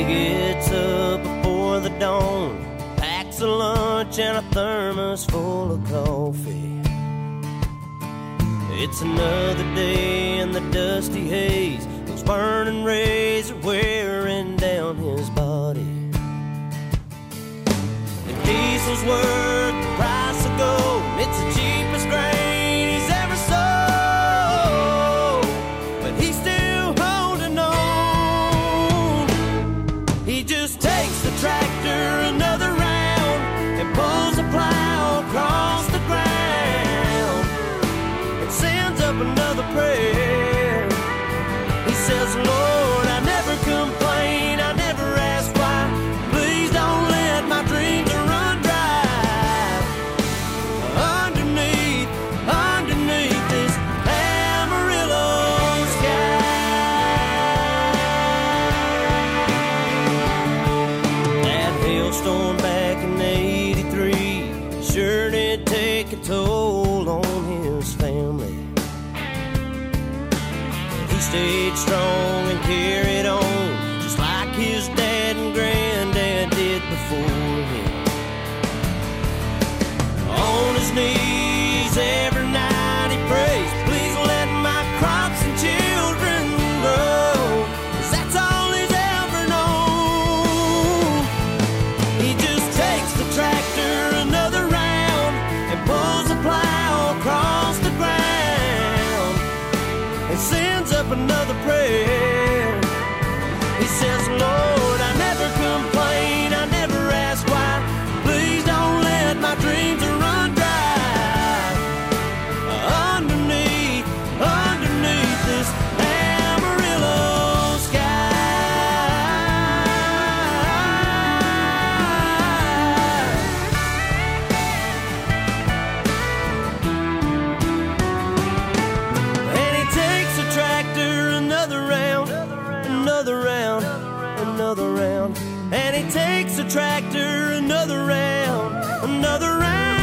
She gets up before the dawn, packs a lunch and a thermos full of coffee. It's another day in the dusty haze, those burning rays are wearing down his body. The diesel's worth another prayer. He says, Lord, I never complain, I never ask why. Please don't let my dreams run dry. Underneath, underneath this Amarillo sky. That hailstorm back in 83 sure did take a toll stayed strong and carried on, just like his dad and granddad did before him. On his knees another round. And he takes a tractor another round, another round.